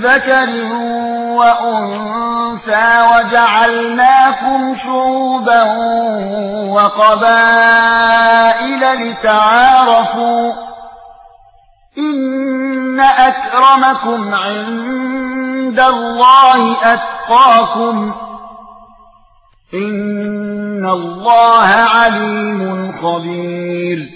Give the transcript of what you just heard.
ذكر وأنثى وجعلناكم شعوبا وقبائل لتعارفوا إن أكرمكم عند الله أتقاكم إن الله عليم خبير